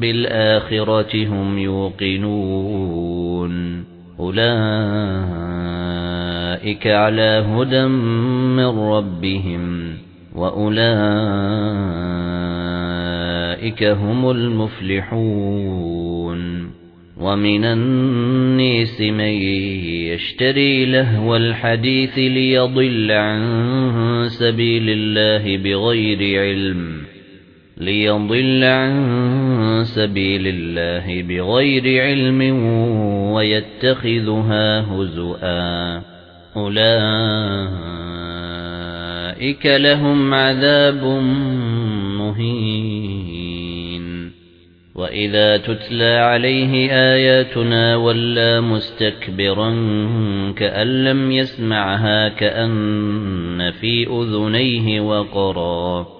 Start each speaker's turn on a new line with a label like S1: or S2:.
S1: بالآخرة هم يوقنون. أولئك على هدى من ربهم وأولئك هم المفلحون. ومن الناس من يشتري لهو الحديث ليضل عن سبيل الله بغير علم. ليضل عن سبيل الله بغير علم ويتخذها هزؤا. أولئك لهم عذاب مهين. وإذا تتلى عليه آياتنا ولا مستكبرا كأن لم يسمعها كأن في أذنيه وقرا.